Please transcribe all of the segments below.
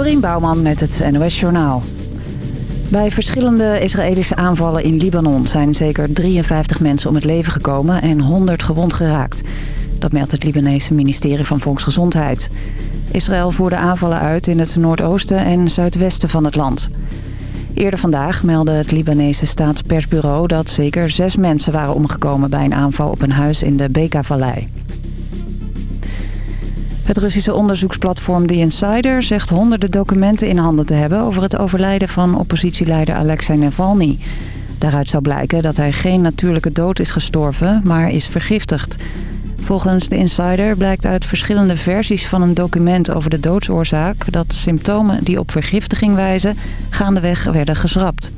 Dorien Bouwman met het NOS Journaal. Bij verschillende Israëlische aanvallen in Libanon zijn zeker 53 mensen om het leven gekomen en 100 gewond geraakt. Dat meldt het Libanese ministerie van Volksgezondheid. Israël voerde aanvallen uit in het noordoosten en zuidwesten van het land. Eerder vandaag meldde het Libanese staatspersbureau dat zeker zes mensen waren omgekomen bij een aanval op een huis in de Beka-vallei. Het Russische onderzoeksplatform The Insider zegt honderden documenten in handen te hebben... over het overlijden van oppositieleider Alexei Navalny. Daaruit zou blijken dat hij geen natuurlijke dood is gestorven, maar is vergiftigd. Volgens The Insider blijkt uit verschillende versies van een document over de doodsoorzaak... dat symptomen die op vergiftiging wijzen gaandeweg werden geschrapt.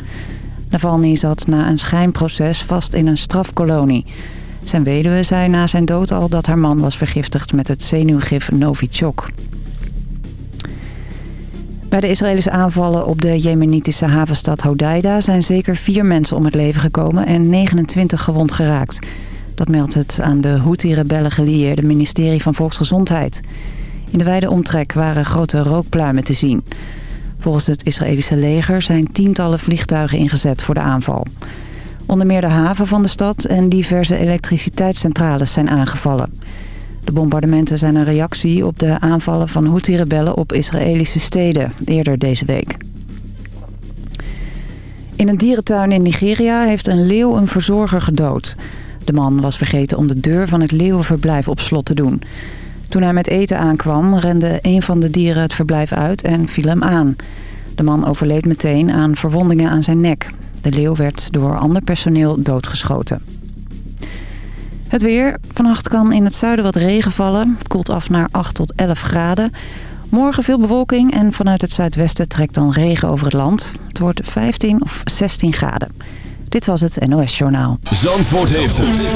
Navalny zat na een schijnproces vast in een strafkolonie... Zijn weduwe zei na zijn dood al dat haar man was vergiftigd met het zenuwgif Novichok. Bij de Israëlische aanvallen op de jemenitische havenstad Hodeida... zijn zeker vier mensen om het leven gekomen en 29 gewond geraakt. Dat meldt het aan de Houthi-rebellen gelieerde ministerie van Volksgezondheid. In de wijde omtrek waren grote rookpluimen te zien. Volgens het Israëlische leger zijn tientallen vliegtuigen ingezet voor de aanval. Onder meer de haven van de stad en diverse elektriciteitscentrales zijn aangevallen. De bombardementen zijn een reactie op de aanvallen van Houthi-rebellen op Israëlische steden eerder deze week. In een dierentuin in Nigeria heeft een leeuw een verzorger gedood. De man was vergeten om de deur van het leeuwenverblijf op slot te doen. Toen hij met eten aankwam rende een van de dieren het verblijf uit en viel hem aan. De man overleed meteen aan verwondingen aan zijn nek. De leeuw werd door ander personeel doodgeschoten. Het weer. Vannacht kan in het zuiden wat regen vallen. Het koelt af naar 8 tot 11 graden. Morgen veel bewolking en vanuit het zuidwesten trekt dan regen over het land. Het wordt 15 of 16 graden. Dit was het NOS Journaal. Zandvoort heeft het.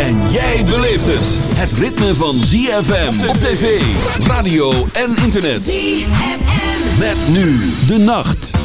En jij beleeft het. Het ritme van ZFM op tv, radio en internet. ZFM. Met nu de nacht.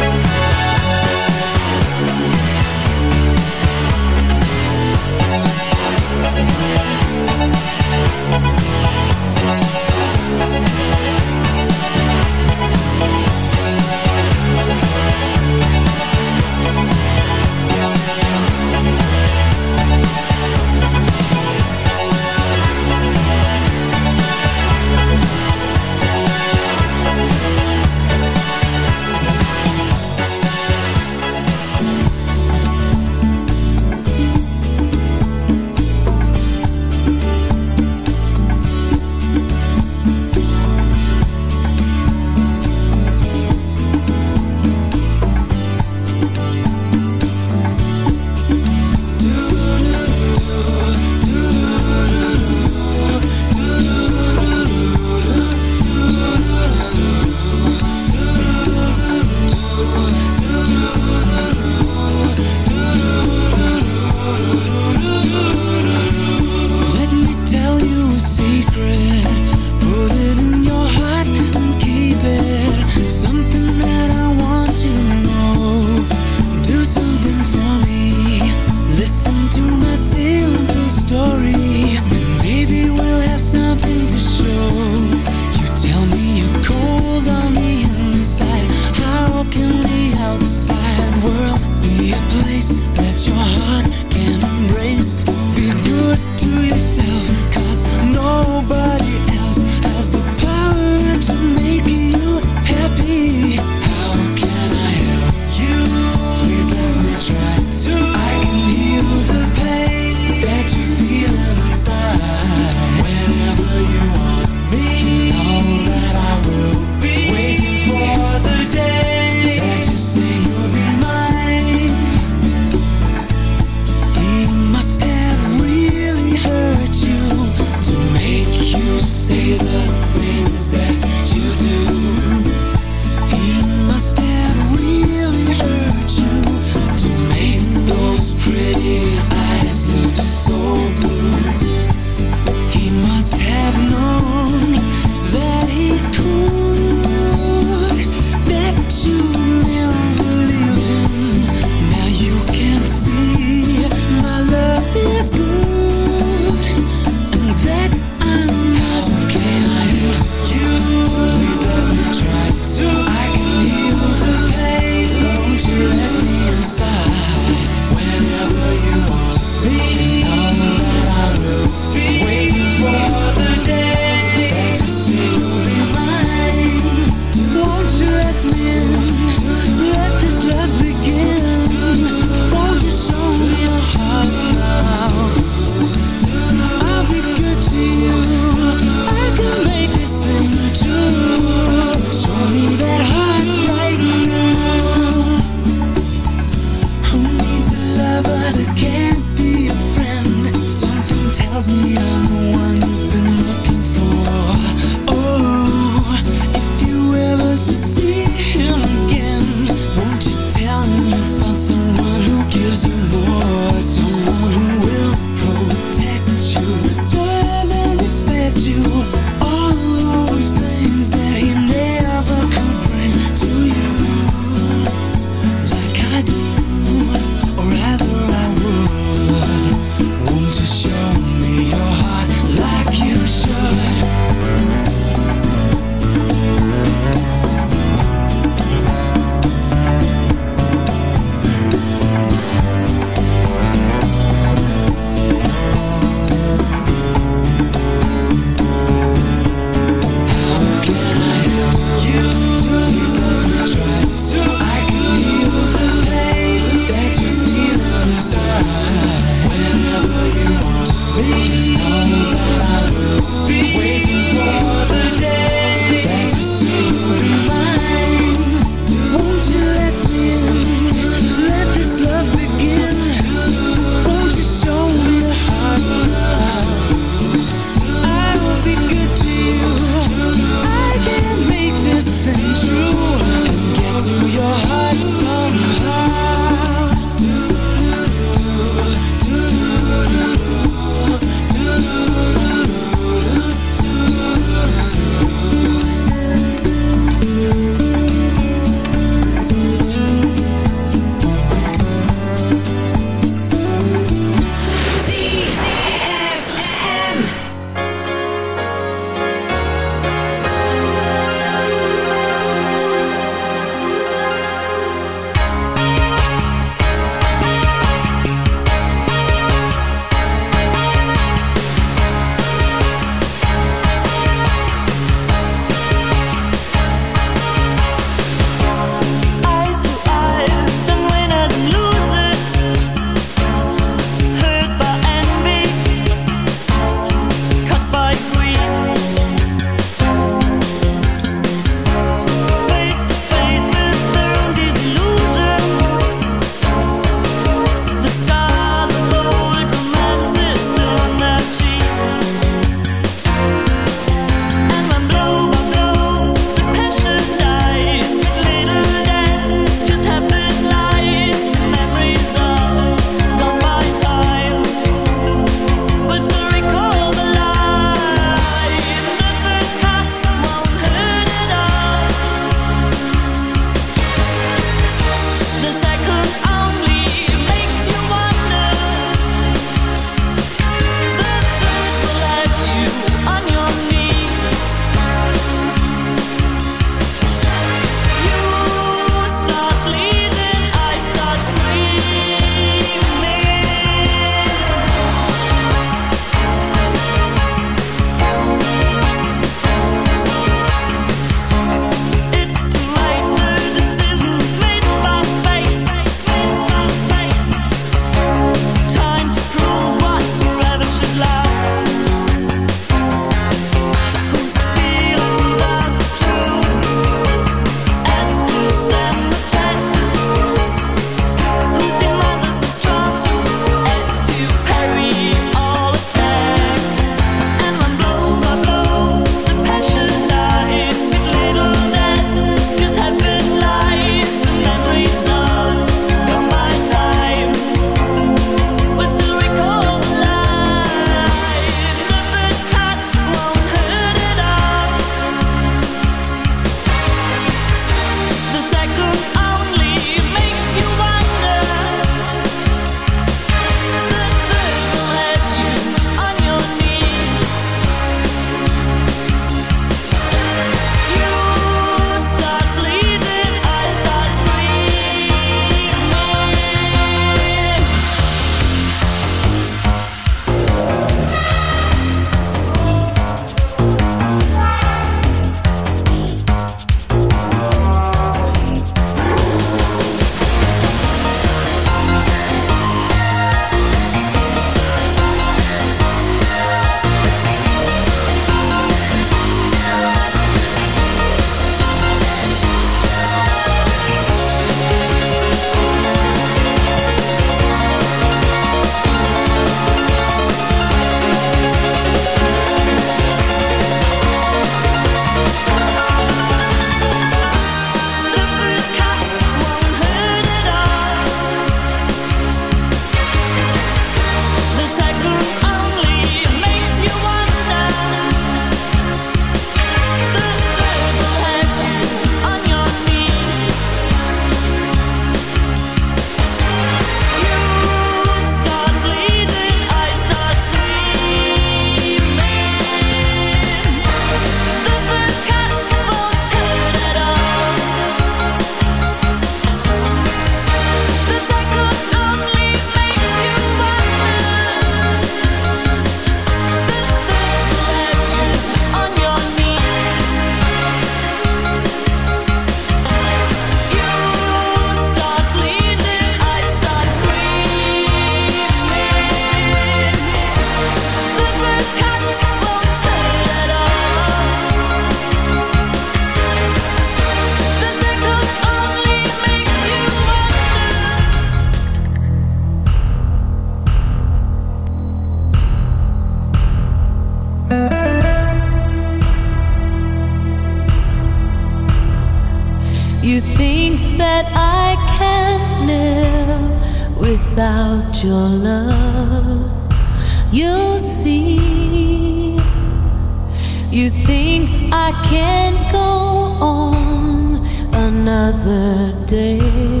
You.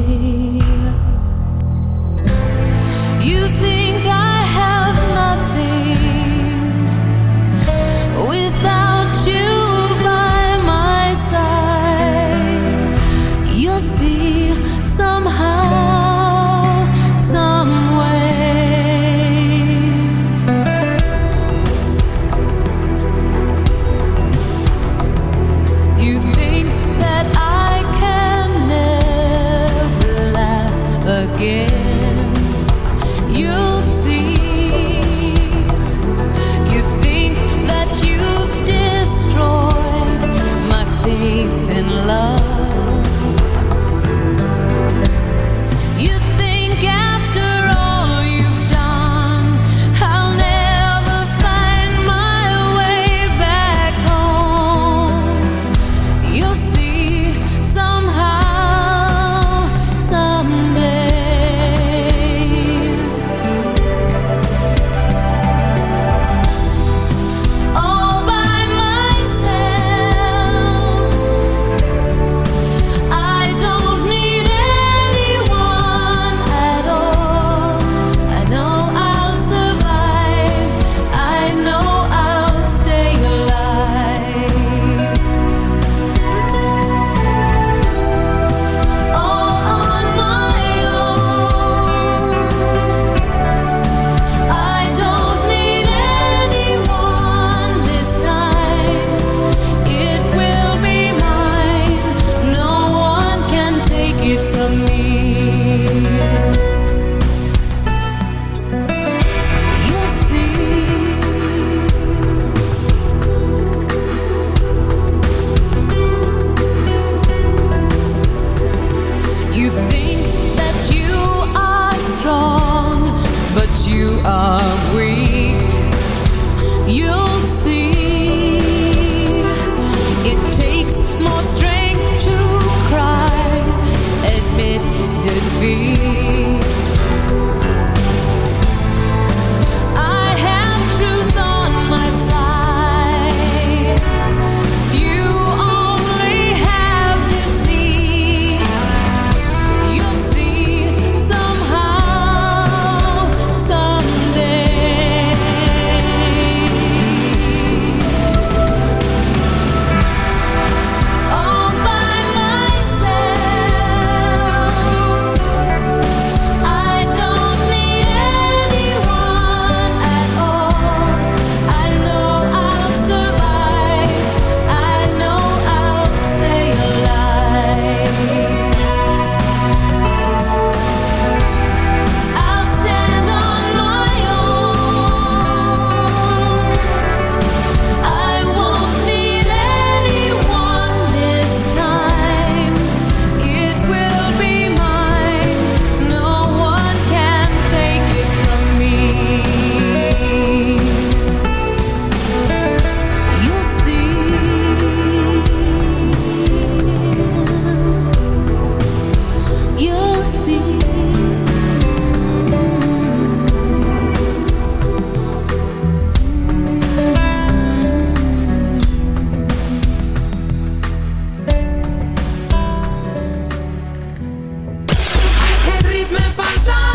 rytmy falsza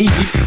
he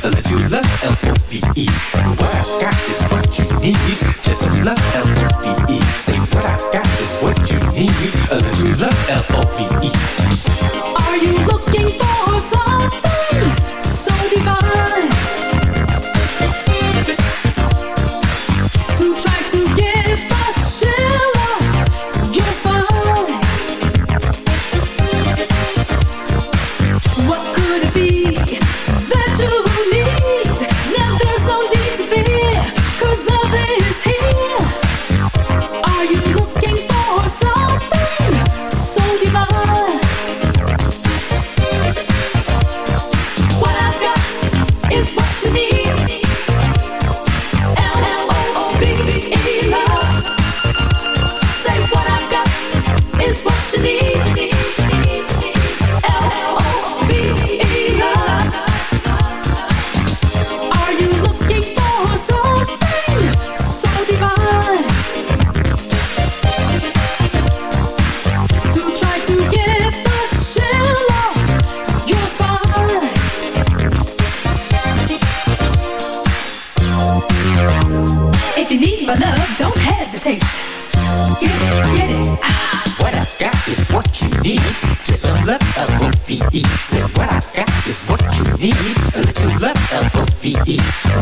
my love, don't hesitate. Get it, get it. Ah. What I've got is what you need. Just some love, L-O-V-E. Said what I've got is what you need. A little love, L-O-V-E.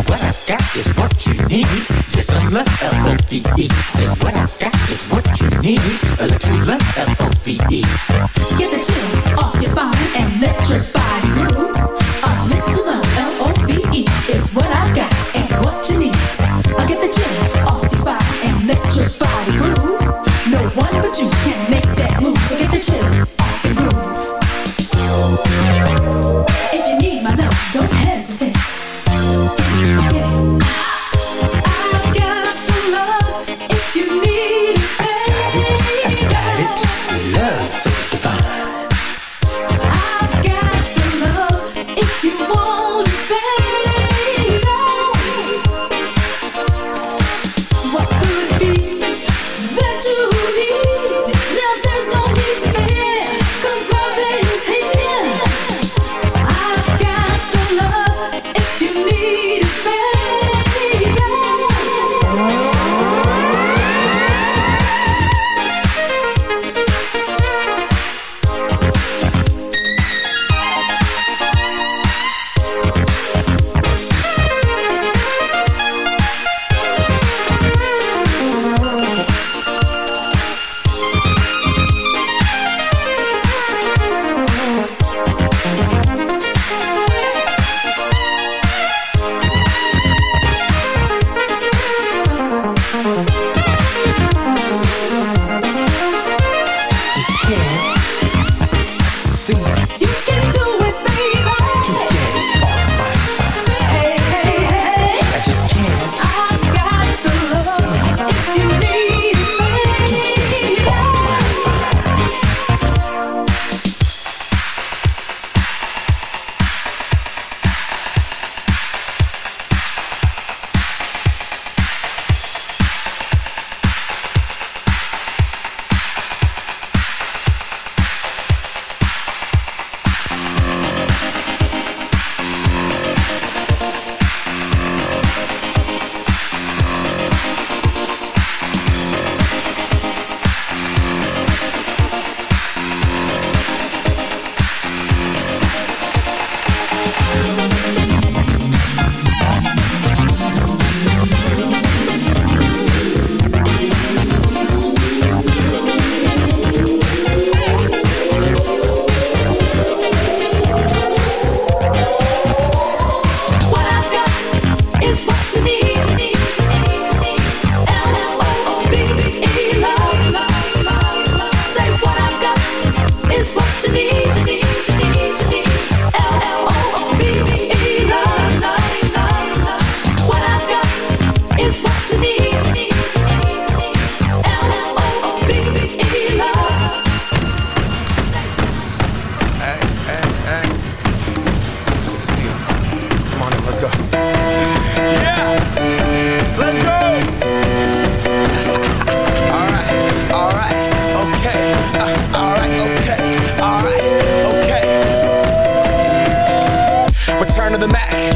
What I've got is what you need. Just some love, L-O-V-E. Said what I've got is what you need. A little love, L-O-V-E. Get the chill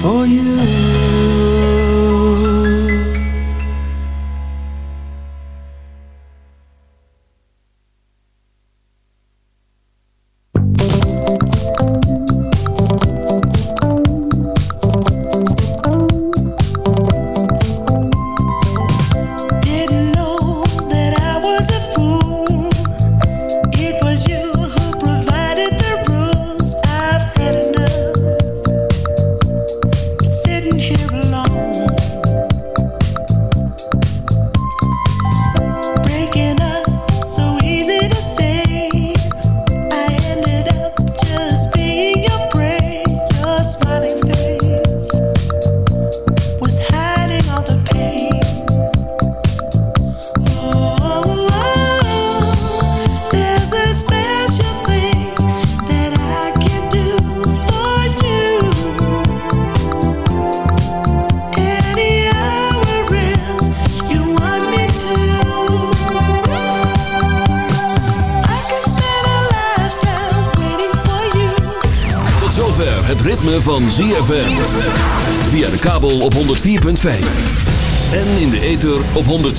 For you.